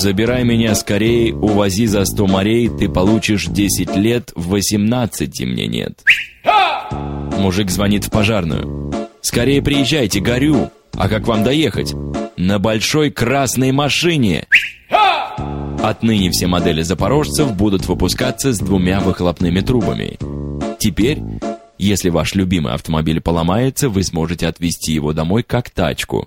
Забирай меня скорее, увози за сто морей, ты получишь 10 лет, 18 мне нет. Мужик звонит в пожарную. Скорее приезжайте, горю. А как вам доехать? На большой красной машине. Отныне все модели запорожцев будут выпускаться с двумя выхлопными трубами. Теперь, если ваш любимый автомобиль поломается, вы сможете отвезти его домой как тачку.